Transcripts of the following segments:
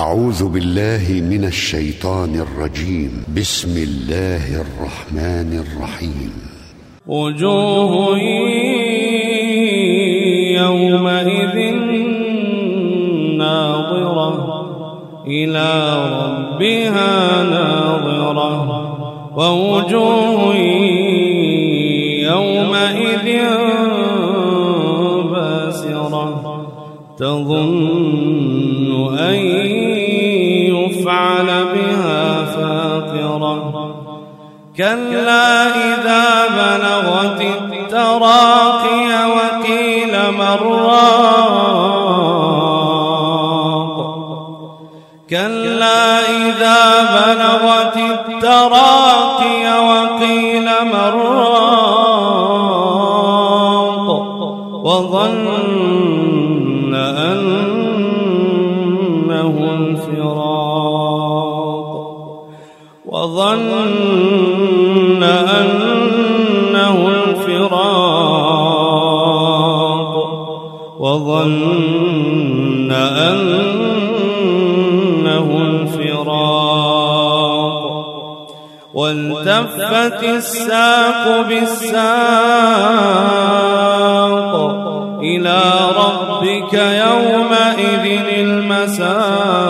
أعوذ بالله من الشيطان الرجيم. بسم الله الرحمن الرحيم. وجوه يومئذ ناظرة إلى ربها ناظرة. ووجوه يومئذ باسرة تظن أن يفعل بها فاقرة. كلا إذا بلغت التراقي وقيل مراق كلا إذا بلغت التراقي وقيل مراق وظن وظن أنه الفراق وظن أنه الفراق. والتفت الساق بالساق إلى ربك يومئذ المساق.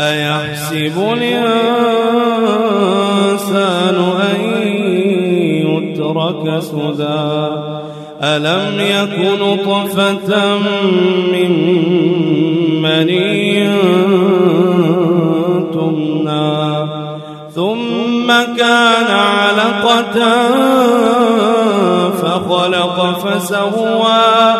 أيحسب الإنسان أن يترك سدى؟ ألم يكن طفة من مني تمنى؟ ثم كان علقة فخلق فسوى.